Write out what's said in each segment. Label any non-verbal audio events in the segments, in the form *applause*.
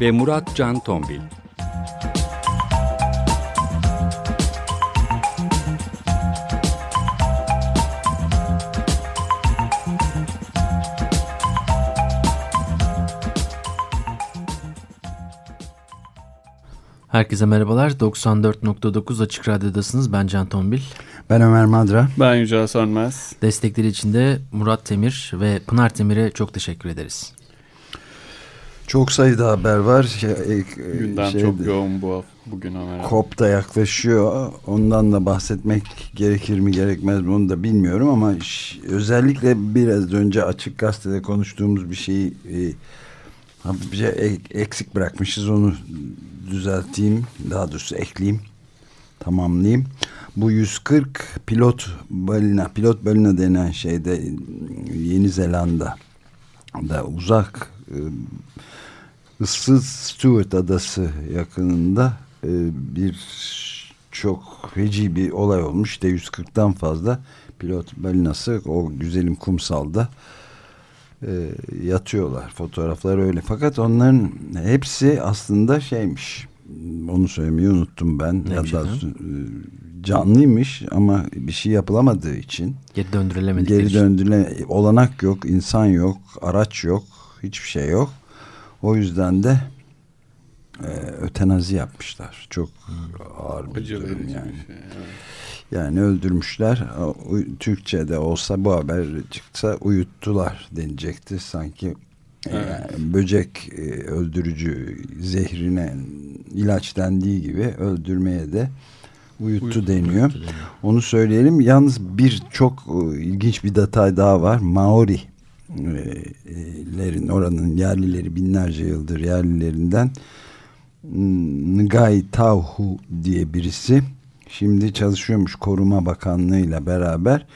ve Murat Can Tombil. Herkese merhabalar. 94.9 Açık Radyo'dasınız. Ben Can Tombil. Ben Ömer Madra. Ben Yücel Sönmez. Destekleri için de Murat Temir ve Pınar Temir'e çok teşekkür ederiz. Çok sayıda haber var. Şey, Gündem şey, çok yoğun bu bugün Ömer. COP da yaklaşıyor. Ondan da bahsetmek gerekir mi gerekmez mi onu da bilmiyorum ama özellikle biraz önce Açık Gazete'de konuştuğumuz bir şeyi e, hafifçe eksik bırakmışız. Onu düzelteyim. Daha doğrusu ekleyeyim. Tamamlayayım. Bu 140 pilot balina, pilot balina denen şeyde Yeni Zelanda da uzak e, ıssız Stewart adası yakınında e, bir çok feci bir olay olmuş. İşte 140'tan fazla pilot balinası o güzelim kumsalda e, yatıyorlar. Fotoğraflar öyle. Fakat onların hepsi aslında şeymiş. Onu söylemeyi unuttum ben. Ne da e, canlıymış ama bir şey yapılamadığı için geri döndürülemedi. Geri döndürüle olanak yok, insan yok, araç yok, hiçbir şey yok. O yüzden de e, ötenazi yapmışlar. Çok ağır bir durum yani. Şey, evet. Yani öldürmüşler. Türkçe'de olsa bu haber çıksa uyuttular denecekti. Sanki e, evet. yani böcek e, öldürücü zehrine ilaç dendiği gibi öldürmeye de uyuttu, uyuttu deniyor. Uyuttu deniyor. Onu söyleyelim. Yalnız bir çok e, ilginç bir detay daha var. Maorilerin oranın yerlileri binlerce yıldır yerlilerinden Ngai Tauhu diye birisi Şimdi çalışıyormuş Koruma Bakanlığı ile beraber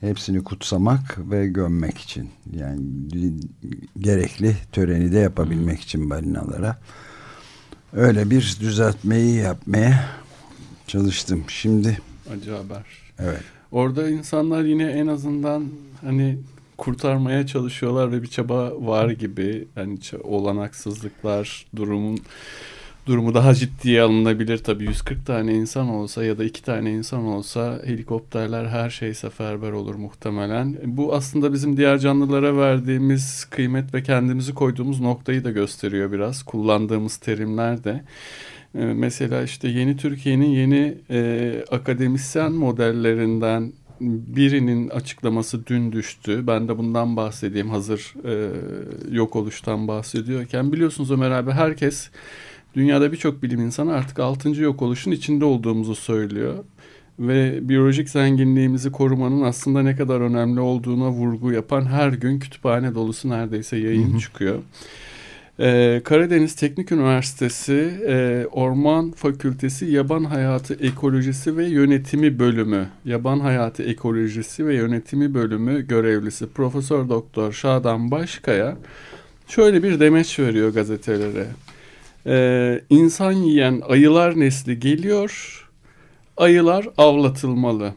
hepsini kutsamak ve gömmek için. Yani gerekli töreni de yapabilmek için balinalara. Öyle bir düzeltmeyi yapmaya çalıştım. Şimdi acı haber. Evet. Orada insanlar yine en azından hani kurtarmaya çalışıyorlar ve bir çaba var gibi. Yani olanaksızlıklar, durumun durumu daha ciddiye alınabilir tabii 140 tane insan olsa ya da iki tane insan olsa helikopterler her şey seferber olur muhtemelen. Bu aslında bizim diğer canlılara verdiğimiz kıymet ve kendimizi koyduğumuz noktayı da gösteriyor biraz. Kullandığımız terimler de. Ee, mesela işte yeni Türkiye'nin yeni e, akademisyen modellerinden birinin açıklaması dün düştü. Ben de bundan bahsedeyim hazır e, yok oluştan bahsediyorken. Biliyorsunuz Ömer abi herkes Dünyada birçok bilim insanı artık 6. yok oluşun içinde olduğumuzu söylüyor. Ve biyolojik zenginliğimizi korumanın aslında ne kadar önemli olduğuna vurgu yapan her gün kütüphane dolusu neredeyse yayın çıkıyor. Ee, Karadeniz Teknik Üniversitesi e, Orman Fakültesi Yaban Hayatı Ekolojisi ve Yönetimi Bölümü Yaban Hayatı Ekolojisi ve Yönetimi Bölümü görevlisi Profesör Doktor Şadan Başkaya şöyle bir demeç veriyor gazetelere e, insan yiyen ayılar nesli geliyor. Ayılar avlatılmalı.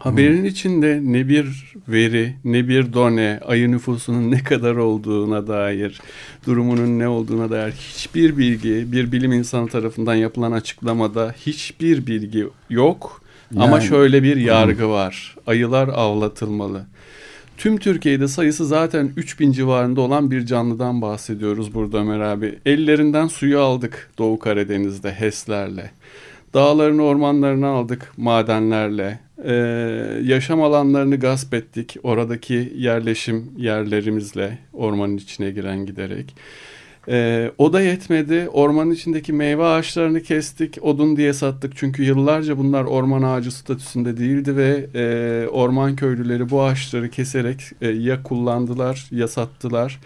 Haberin hmm. içinde ne bir veri, ne bir done, ayı nüfusunun ne kadar olduğuna dair, durumunun ne olduğuna dair hiçbir bilgi, bir bilim insanı tarafından yapılan açıklamada hiçbir bilgi yok. Yani, Ama şöyle bir yargı var. Ayılar avlatılmalı. Tüm Türkiye'de sayısı zaten 3000 civarında olan bir canlıdan bahsediyoruz burada Ömer abi. Ellerinden suyu aldık Doğu Karadeniz'de HES'lerle. Dağlarını ormanlarını aldık madenlerle. Ee, yaşam alanlarını gasp ettik oradaki yerleşim yerlerimizle ormanın içine giren giderek. Ee, o da yetmedi. Ormanın içindeki meyve ağaçlarını kestik. Odun diye sattık. Çünkü yıllarca bunlar orman ağacı statüsünde değildi ve e, orman köylüleri bu ağaçları keserek e, ya kullandılar ya sattılar.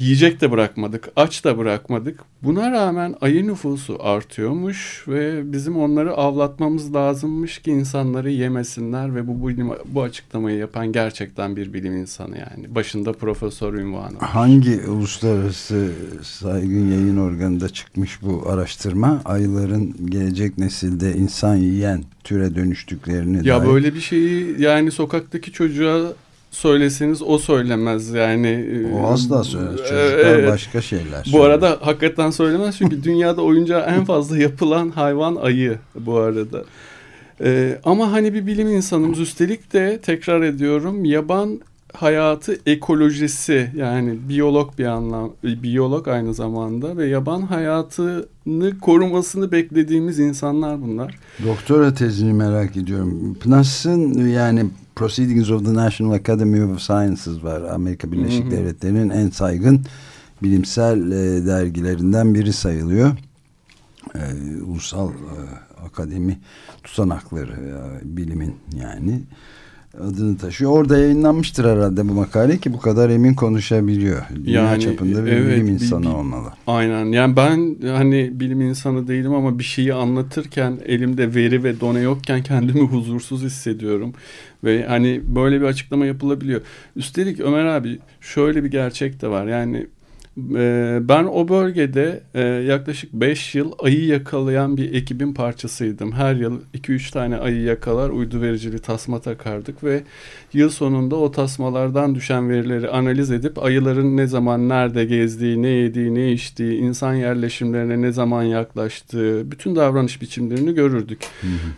Yiyecek de bırakmadık, aç da bırakmadık. Buna rağmen ayı nüfusu artıyormuş ve bizim onları avlatmamız lazımmış ki insanları yemesinler ve bu bu, bu açıklamayı yapan gerçekten bir bilim insanı yani. Başında profesör ünvanı. Var. Hangi uluslararası saygın yayın organında çıkmış bu araştırma? Ayıların gelecek nesilde insan yiyen türe dönüştüklerini Ya dair. böyle bir şeyi yani sokaktaki çocuğa söyleseniz o söylemez yani. O asla söylemez. Çocuklar evet. başka şeyler Bu söyler. arada hakikaten söylemez çünkü *laughs* dünyada oyuncağı en fazla yapılan hayvan ayı bu arada. Ee, ama hani bir bilim insanımız üstelik de tekrar ediyorum yaban hayatı ekolojisi yani biyolog bir anlam biyolog aynı zamanda ve yaban hayatını korumasını beklediğimiz insanlar bunlar. Doktora tezini merak ediyorum. PNAS'ın yani Proceedings of the National Academy of Sciences var. Amerika Birleşik Hı hı. Devletleri'nin en saygın bilimsel e, dergilerinden biri sayılıyor. E, ulusal e, akademi tutanakları e, bilimin yani adını taşıyor. Orada yayınlanmıştır herhalde bu makale ki bu kadar emin konuşabiliyor. Dünya Yani, çapında bir evet, bilim bir- insanı bir- olmalı. Aynen yani ben hani bilim insanı değilim ama bir şeyi anlatırken elimde veri ve done yokken kendimi *laughs* huzursuz hissediyorum. Ve hani böyle bir açıklama yapılabiliyor. Üstelik Ömer abi şöyle bir gerçek de var yani ben o bölgede e, yaklaşık 5 yıl ayı yakalayan bir ekibin parçasıydım. Her yıl 2-3 tane ayı yakalar uydu vericili tasma takardık ve yıl sonunda o tasmalardan düşen verileri analiz edip ayıların ne zaman nerede gezdiği, ne yediği, ne içtiği, insan yerleşimlerine ne zaman yaklaştığı, bütün davranış biçimlerini görürdük.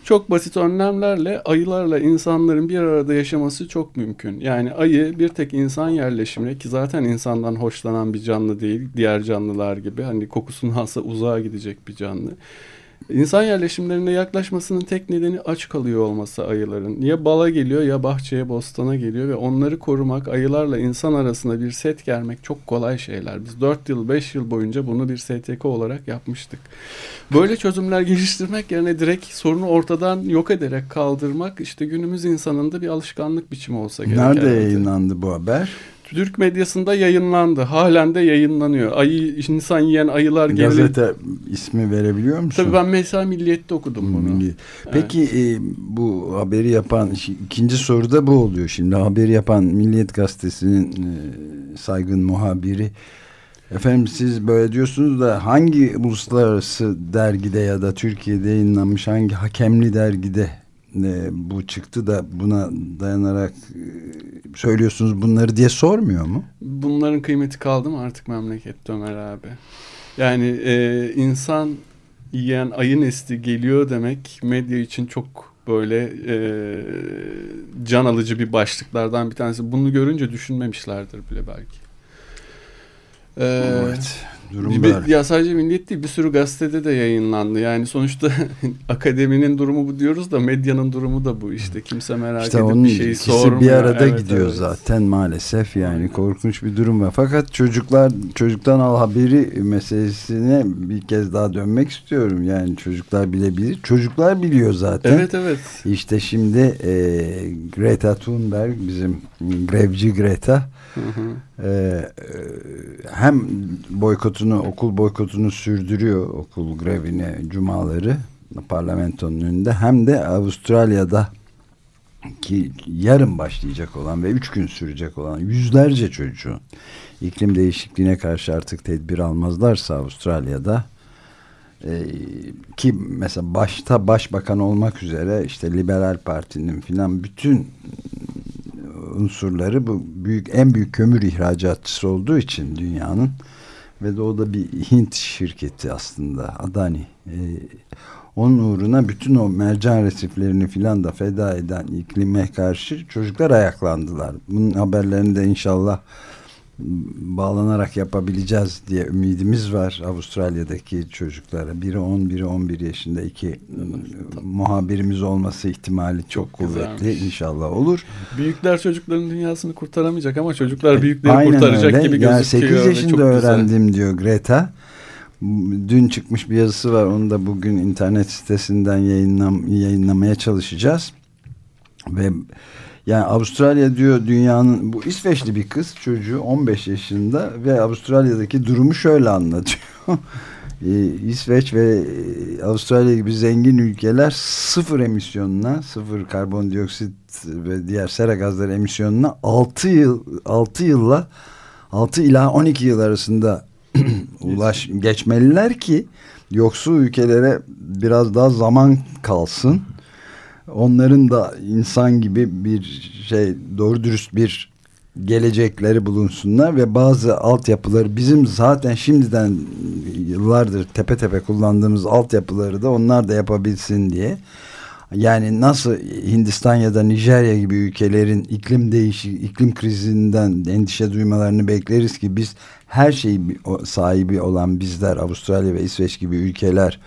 Çok basit önlemlerle ayılarla insanların bir arada yaşaması çok mümkün. Yani ayı bir tek insan yerleşimine ki zaten insandan hoşlanan bir canlı değil, diğer canlılar gibi hani kokusunu alsa uzağa gidecek bir canlı. İnsan yerleşimlerine yaklaşmasının tek nedeni aç kalıyor olması ayıların. Ya bala geliyor ya bahçeye bostana geliyor ve onları korumak ayılarla insan arasında bir set germek çok kolay şeyler. Biz 4 yıl 5 yıl boyunca bunu bir STK olarak yapmıştık. Böyle çözümler geliştirmek yerine direkt sorunu ortadan yok ederek kaldırmak işte günümüz insanında bir alışkanlık biçimi olsa gerek. Nerede herhalde. yayınlandı bu haber? Türk medyasında yayınlandı. Halen de yayınlanıyor. Ayı insan yiyen ayılar geri Gazete ismi verebiliyor musun? Tabii ben mesela Milliyet'te okudum bunu. Milli. Peki e, bu haberi yapan ikinci soruda bu oluyor şimdi haberi yapan Milliyet Gazetesi'nin e, saygın muhabiri efendim siz böyle diyorsunuz da hangi uluslararası dergide ya da Türkiye'de yayınlanmış hangi hakemli dergide e, bu çıktı da buna dayanarak e, söylüyorsunuz bunları diye sormuyor mu? Bunların kıymeti kaldı mı artık memlekette Ömer abi? Yani e, insan yiyen ayı nesli geliyor demek medya için çok böyle e, can alıcı bir başlıklardan bir tanesi. Bunu görünce düşünmemişlerdir bile belki. E, evet. Bir- Durum bir- böyle. ya sadece Milliyet değil bir sürü gazetede de yayınlandı. Yani sonuçta *laughs* akademinin durumu bu diyoruz da medyanın durumu da bu işte. Kimse merak İşte edip onun bir şey ikisi sormuyor. bir arada Evet, gidiyor evet. zaten maalesef yani korkunç bir durum var. Fakat çocuklar çocuktan al haberi meselesine bir kez daha dönmek istiyorum. Yani çocuklar bilebilir. Çocuklar biliyor zaten. Evet evet. İşte şimdi e, Greta Thunberg bizim grevci Greta Hı hı. e, hem boykotunu okul boykotunu sürdürüyor okul grevini cumaları parlamentonun önünde hem de Avustralya'da ki yarın başlayacak olan ve üç gün sürecek olan yüzlerce çocuğun iklim değişikliğine karşı artık tedbir almazlarsa Avustralya'da e, ki mesela başta başbakan olmak üzere işte liberal partinin filan bütün unsurları bu büyük en büyük kömür ihracatçısı olduğu için dünyanın ve de o da bir Hint şirketi aslında Adani. E, onun uğruna bütün o mercan resiflerini filan da feda eden iklime karşı çocuklar ayaklandılar. Bunun haberlerini de inşallah bağlanarak yapabileceğiz diye ümidimiz var Avustralya'daki çocuklara. Biri 10, biri 11 yaşında iki muhabirimiz olması ihtimali çok, Çok kuvvetli. güzelmiş. İnşallah olur. Büyükler çocukların dünyasını kurtaramayacak ama çocuklar büyükleri Aynen kurtaracak öyle. gibi yani gözüküyor. 8 ve yaşında çok güzel. öğrendim diyor Greta. Dün çıkmış bir yazısı var. Onu da bugün internet sitesinden yayınlam yayınlamaya çalışacağız. Ve Yani Avustralya diyor dünyanın bu İsveçli bir kız çocuğu 15 yaşında ve Avustralya'daki durumu şöyle anlatıyor. *laughs* Ee, İsveç ve e, Avustralya gibi zengin ülkeler sıfır emisyonuna, sıfır karbondioksit ve diğer sera gazları emisyonuna 6 yıl 6 yılla 6 ila 12 yıl arasında *clears throat* ulaş geçmeliler ki yoksul ülkelere biraz daha zaman kalsın. Onların da insan gibi bir şey doğru dürüst bir gelecekleri bulunsunlar ve bazı altyapıları bizim zaten şimdiden yıllardır tepe tepe kullandığımız altyapıları da onlar da yapabilsin diye. Yani nasıl Hindistan ya da Nijerya gibi ülkelerin iklim değişik iklim krizinden endişe duymalarını bekleriz ki biz her şeyi sahibi olan bizler Avustralya ve İsveç gibi ülkeler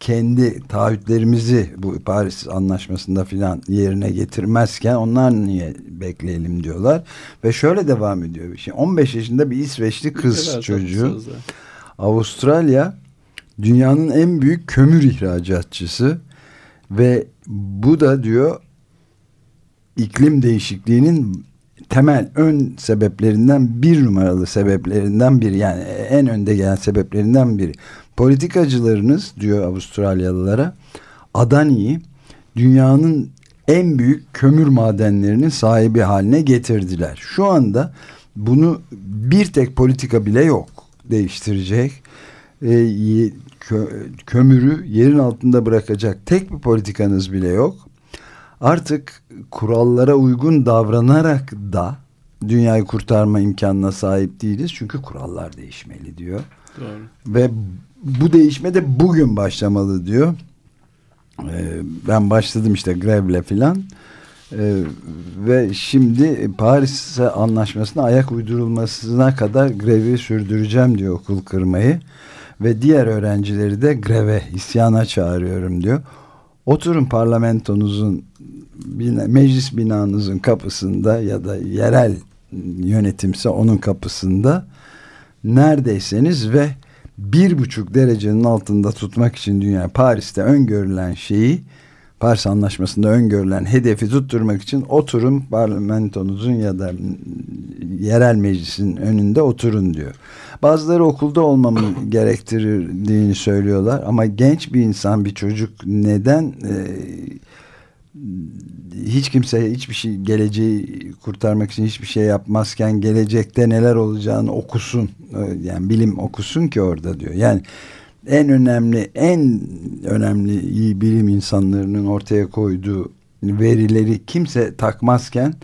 kendi taahhütlerimizi bu Paris anlaşmasında filan yerine getirmezken onlar niye bekleyelim diyorlar ve şöyle devam ediyor. Şimdi 15 yaşında bir İsveçli kız evet, çocuğu Avustralya dünyanın en büyük kömür ihracatçısı ve bu da diyor iklim değişikliğinin temel ön sebeplerinden bir numaralı sebeplerinden biri yani en önde gelen sebeplerinden biri. Politikacılarınız diyor Avustralyalılara Adani'yi dünyanın en büyük kömür madenlerinin sahibi haline getirdiler. Şu anda bunu bir tek politika bile yok değiştirecek. E, kö, kömürü yerin altında bırakacak tek bir politikanız bile yok. Artık kurallara uygun davranarak da dünyayı kurtarma imkanına sahip değiliz. Çünkü kurallar değişmeli diyor. Doğru. Ve bu değişme de bugün başlamalı diyor. Ee, ben başladım işte grevle filan. Ee, ve şimdi Paris anlaşmasına ayak uydurulmasına kadar grevi sürdüreceğim diyor okul kırmayı. Ve diğer öğrencileri de greve, isyana çağırıyorum diyor. Oturun parlamentonuzun meclis binanızın kapısında ya da yerel yönetimse onun kapısında neredeyseniz ve bir buçuk derecenin altında tutmak için dünya Paris'te öngörülen şeyi Paris Anlaşması'nda öngörülen hedefi tutturmak için oturun parlamentonuzun ya da yerel meclisin önünde oturun diyor. Bazıları okulda olmamın *coughs* gerektirdiğini söylüyorlar ama genç bir insan bir çocuk neden e, hiç kimse hiçbir şey geleceği kurtarmak için hiçbir şey yapmazken gelecekte neler olacağını okusun. Yani bilim okusun ki orada diyor. Yani en önemli en önemli iyi bilim insanlarının ortaya koyduğu verileri kimse takmazken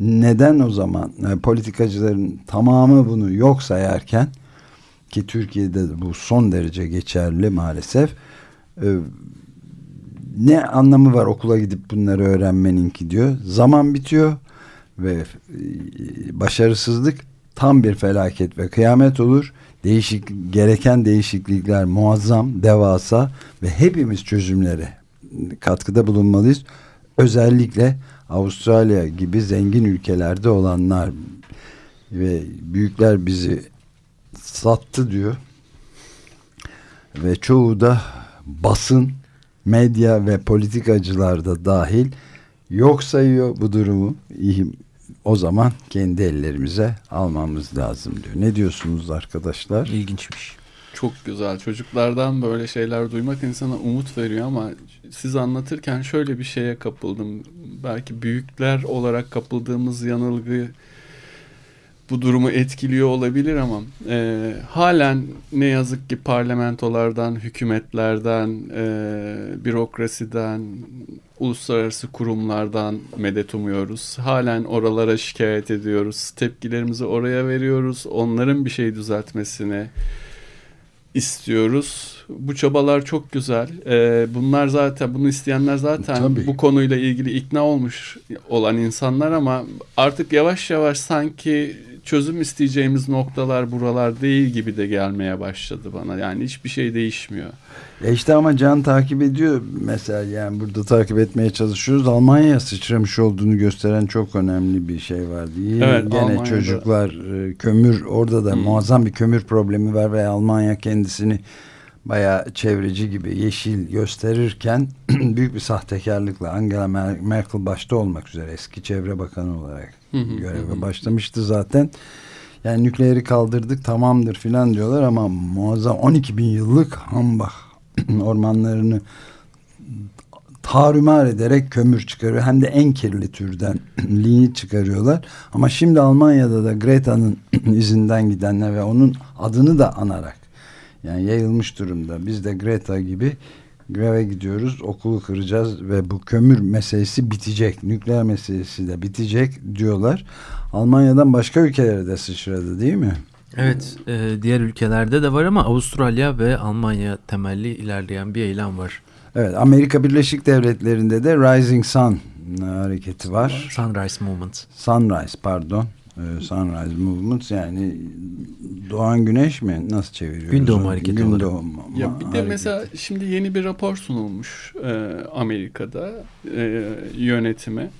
neden o zaman yani politikacıların tamamı bunu yok sayarken ki Türkiye'de bu son derece geçerli maalesef ne anlamı var okula gidip bunları öğrenmenin ki diyor. Zaman bitiyor ve e, başarısızlık tam bir felaket ve kıyamet olur. Değişik gereken değişiklikler muazzam, devasa ve hepimiz çözümlere katkıda bulunmalıyız. Özellikle Avustralya gibi zengin ülkelerde olanlar ve büyükler bizi sattı diyor. Ve çoğu da basın medya ve politikacılar da dahil yok sayıyor bu durumu. O zaman kendi ellerimize almamız lazım diyor. Ne diyorsunuz arkadaşlar? İlginçmiş. Çok güzel. Çocuklardan böyle şeyler duymak insana umut veriyor ama siz anlatırken şöyle bir şeye kapıldım. Belki büyükler olarak kapıldığımız yanılgı bu durumu etkiliyor olabilir ama e, halen ne yazık ki parlamentolardan, hükümetlerden, e, bürokrasiden, uluslararası kurumlardan medet umuyoruz. Halen oralara şikayet ediyoruz. Tepkilerimizi oraya veriyoruz. Onların bir şey düzeltmesini istiyoruz. Bu çabalar çok güzel. Ee, bunlar zaten bunu isteyenler zaten Tabii. bu konuyla ilgili ikna olmuş olan insanlar ama artık yavaş yavaş sanki çözüm isteyeceğimiz noktalar buralar değil gibi de gelmeye başladı bana. Yani hiçbir şey değişmiyor. E işte ama Can takip ediyor mesela yani burada takip etmeye çalışıyoruz. Almanya sıçramış olduğunu gösteren çok önemli bir şey var diye. Evet, Gene Almanya'da... çocuklar e, kömür orada da hmm. muazzam bir kömür problemi var ve Almanya kendisini bayağı çevreci gibi yeşil gösterirken *clears throat* büyük bir sahtekarlıkla Angela Merkel başta olmak üzere eski çevre bakanı olarak göreve başlamıştı zaten. Yani nükleeri kaldırdık tamamdır filan diyorlar ama muazzam 12 bin yıllık Hambach *clears throat* ormanlarını tarumar ederek kömür çıkarıyor. Hem de en kirli türden *clears throat* lignit çıkarıyorlar. Ama şimdi Almanya'da da Greta'nın izinden gidenler ve onun adını da anarak yani yayılmış durumda. Biz de Greta gibi greve gidiyoruz, okulu kıracağız ve bu kömür meselesi bitecek, nükleer meselesi de bitecek diyorlar. Almanya'dan başka ülkelere de sıçradı değil mi? Evet, e, diğer ülkelerde de var ama Avustralya ve Almanya temelli ilerleyen bir eylem var. Evet, Amerika Birleşik Devletleri'nde de Rising Sun hareketi var. Sunrise Movement. Sunrise pardon. Ee, Sunrise Movement yani doğan güneş mi? Nasıl çeviriyoruz? Gün doğumu hareketi Gün olarak. doğumu Ya bir de hareketi. mesela şimdi yeni bir rapor sunulmuş e, Amerika'da e, yönetime.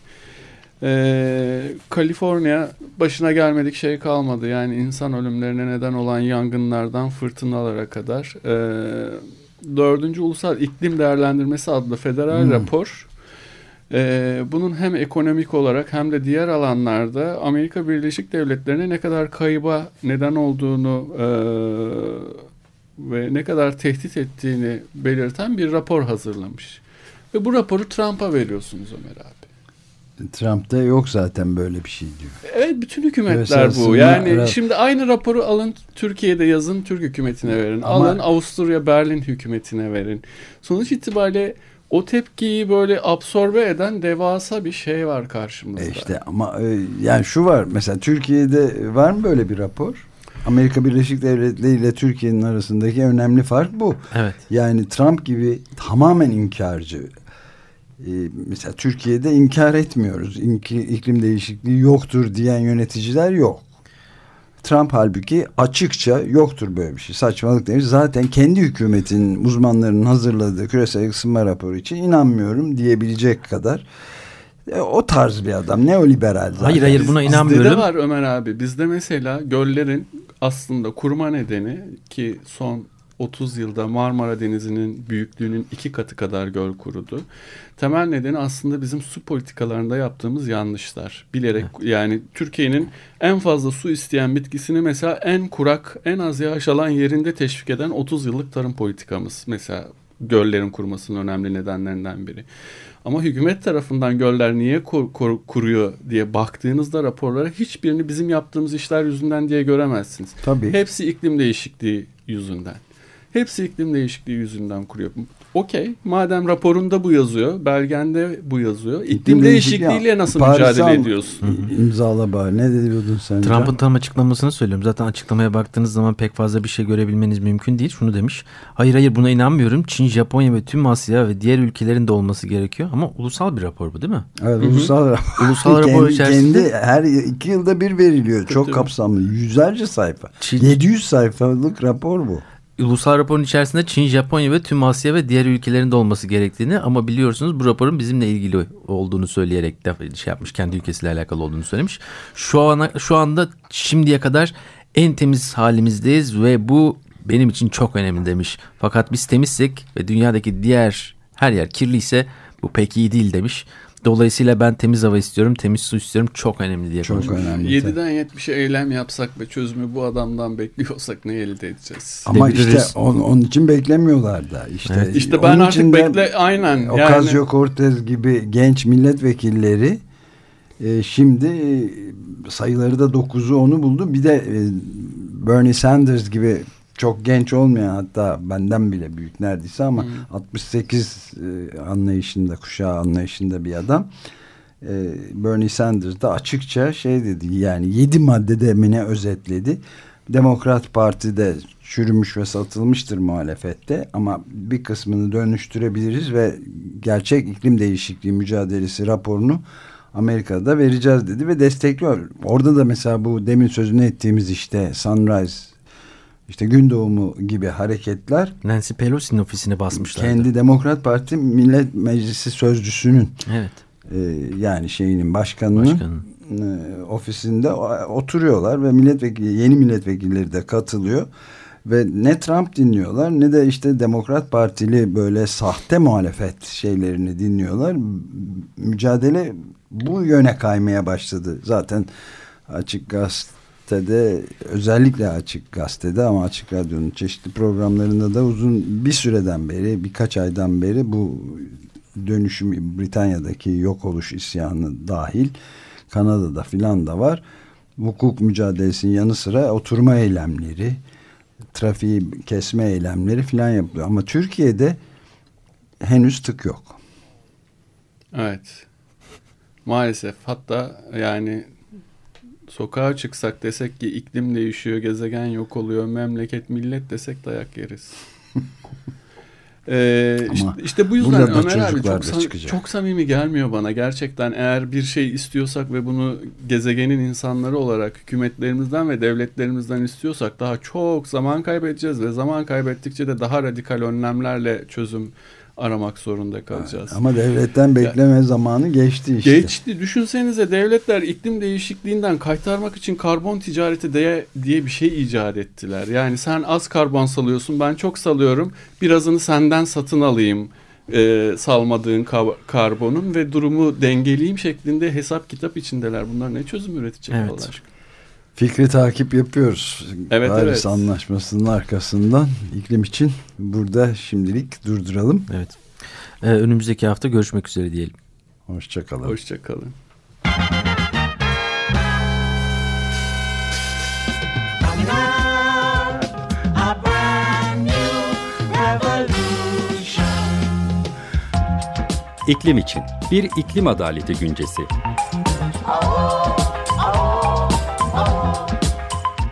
E, Kaliforniya başına gelmedik şey kalmadı. Yani insan ölümlerine neden olan yangınlardan fırtınalara kadar. E, dördüncü Ulusal İklim Değerlendirmesi adlı federal Hmm. rapor. E, bunun hem ekonomik olarak hem de diğer alanlarda Amerika Birleşik Devletleri'ne ne kadar kayıba neden olduğunu e, ve ne kadar tehdit ettiğini belirten bir rapor hazırlamış. Ve bu raporu Trump'a veriyorsunuz Ömer abi. Trump'ta yok zaten böyle bir şey diyor. Evet bütün hükümetler bu. Yani evet. şimdi aynı raporu alın Türkiye'de yazın Türk hükümetine verin. Ama- alın Avusturya Berlin hükümetine verin. Sonuç itibariyle o tepkiyi böyle absorbe eden devasa bir şey var karşımızda. E işte ama e, yani şu var mesela Türkiye'de var mı böyle bir rapor? Amerika Birleşik Devletleri ile Türkiye'nin arasındaki önemli fark bu. Evet. Yani Trump gibi tamamen inkarcı. Ee, mesela Türkiye'de inkar etmiyoruz. İnki, iklim değişikliği yoktur diyen yöneticiler yok. Trump halbuki açıkça yoktur böyle bir şey. Saçmalık demiş. Zaten kendi hükümetinin uzmanlarının hazırladığı küresel ısınma raporu için inanmıyorum diyebilecek kadar e, o tarz bir adam. Neoliberal zaten. Hayır hayır buna Bizde inanmıyorum. de var Ömer abi. Bizde mesela göllerin aslında kuruma nedeni ki son 30 yılda Marmara Denizi'nin büyüklüğünün iki katı kadar göl kurudu. Temel nedeni aslında bizim su politikalarında yaptığımız yanlışlar. Bilerek yani Türkiye'nin en fazla su isteyen bitkisini mesela en kurak, en az yağış alan yerinde teşvik eden 30 yıllık tarım politikamız. Mesela göllerin kurumasının önemli nedenlerinden biri. Ama hükümet tarafından göller niye kur- kur- kuruyor diye baktığınızda raporlara hiçbirini bizim yaptığımız işler yüzünden diye göremezsiniz. Tabii. Hepsi iklim değişikliği yüzünden. Hepsi iklim değişikliği yüzünden kuruyor. Okey. Madem raporunda bu yazıyor, belgende bu yazıyor. İklim, İklim değişikliği- değişikliğiyle nasıl Paris'e mücadele ediyorsun? İmzala bari. Ne diyordun sen? Trump'ın tam açıklamasını söylüyorum. Zaten açıklamaya baktığınız zaman pek fazla bir şey görebilmeniz mümkün değil. Şunu demiş. Hayır hayır buna inanmıyorum. Çin, Japonya ve tüm Asya ve diğer ülkelerin de olması gerekiyor. Ama ulusal bir rapor bu değil mi? Evet, ulusal rapor. *laughs* Ulusal rapor kendi, içerisinde- kendi her iki yılda bir veriliyor. Çok kapsamlı. Yüzlerce sayfa. Çin- 700 sayfalık rapor bu. Ulusal raporun içerisinde Çin, Japonya ve tüm Asya ve diğer ülkelerin de olması gerektiğini ama biliyorsunuz bu raporun bizimle ilgili olduğunu söyleyerek de şey yapmış. Kendi ülkesiyle alakalı olduğunu söylemiş. Şu ana şu anda şimdiye kadar en temiz halimizdeyiz ve bu benim için çok önemli demiş. Fakat biz temizsek ve dünyadaki diğer her yer kirliyse bu pek iyi değil demiş. Dolayısıyla ben temiz hava istiyorum, temiz su istiyorum. Çok önemli diye Çok konuşmuş. önemli. 7'den 70'e eylem yapsak ve çözümü bu adamdan bekliyorsak ne elde edeceğiz? Ama Gidebiliriz. işte on- onun için beklemiyorlar da. İşte, Evet. İşte ben onun artık bekle aynen yani Ocasio-Cortez gibi genç milletvekilleri e, şimdi e, sayıları da 9'u onu buldu. Bir de e, Bernie Sanders gibi çok genç olmayan hatta benden bile büyük neredeyse ama 68 e, anlayışında kuşağı anlayışında bir adam. E, Bernie Sanders da açıkça şey dedi yani 7 maddede mi ne özetledi. Demokrat Parti'de çürümüş ve satılmıştır muhalefette ama bir kısmını dönüştürebiliriz ve gerçek iklim değişikliği mücadelesi raporunu Amerika'da vereceğiz dedi ve destekliyor. Orada da mesela bu demin sözünü ettiğimiz işte Sunrise işte gün doğumu gibi hareketler Nancy Pelosi'nin ofisine basmışlardı. kendi Demokrat Parti Millet Meclisi sözcüsünün Evet. e, yani şeyinin başkanının Başkanın. e, ofisinde oturuyorlar ve milletvekili yeni milletvekilleri de katılıyor Ve ne Trump dinliyorlar ne de işte Demokrat Partili böyle sahte muhalefet şeylerini dinliyorlar. Mücadele bu yöne kaymaya başladı. Zaten Açık Gazete'de özellikle Açık Gazete'de ama Açık Radyo'nun çeşitli programlarında da uzun bir süreden beri birkaç aydan beri bu dönüşüm Britanya'daki yok oluş isyanı dahil Kanada'da filan da var. Hukuk mücadelesinin yanı sıra oturma eylemleri, trafiği kesme eylemleri filan yapılıyor. Ama Türkiye'de henüz tık yok. Evet. Maalesef hatta yani sokağa çıksak desek ki iklim değişiyor, gezegen yok oluyor, memleket millet desek dayak yeriz. *laughs* Ee, işte, işte bu yüzden Ömer abi çok, sam çok samimi gelmiyor bana. Gerçekten eğer bir şey istiyorsak ve bunu gezegenin insanları olarak hükümetlerimizden ve devletlerimizden istiyorsak daha çok zaman kaybedeceğiz ve zaman kaybettikçe de daha radikal önlemlerle çözüm aramak zorunda kalacağız. Ama devletten bekleme ya, zamanı geçti işte. Geçti. Düşünsenize devletler iklim değişikliğinden kaytarmak için karbon ticareti diye, diye bir şey icat ettiler. Yani sen az karbon salıyorsun ben çok salıyorum birazını senden satın alayım e, salmadığın karbonun ve durumu dengeleyeyim şeklinde hesap kitap içindeler. Bunlar ne çözüm üretecek evet. Allah aşkına? Fikri takip yapıyoruz. Evet, Paris evet. Anlaşması'nın arkasından iklim için burada şimdilik durduralım. Evet. Ee, önümüzdeki hafta görüşmek üzere diyelim. Hoşçakalın. Hoşçakalın. İklim için bir iklim adaleti güncesi.